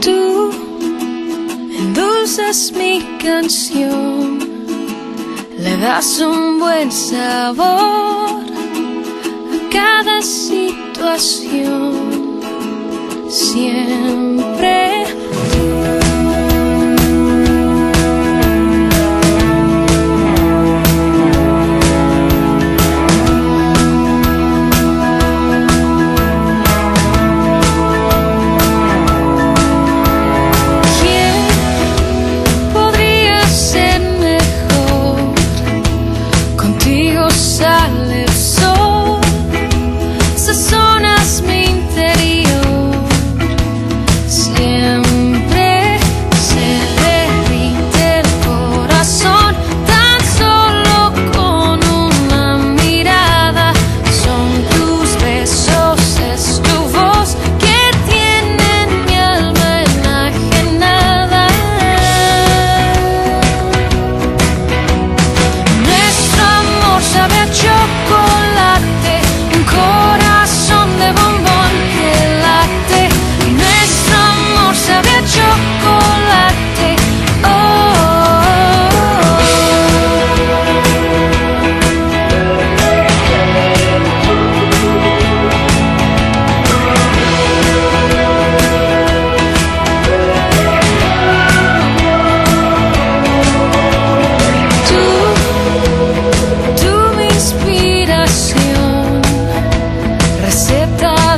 Tú endulzas mi canción, le das un buen sabor a cada situación. Siempre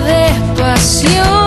de pasión.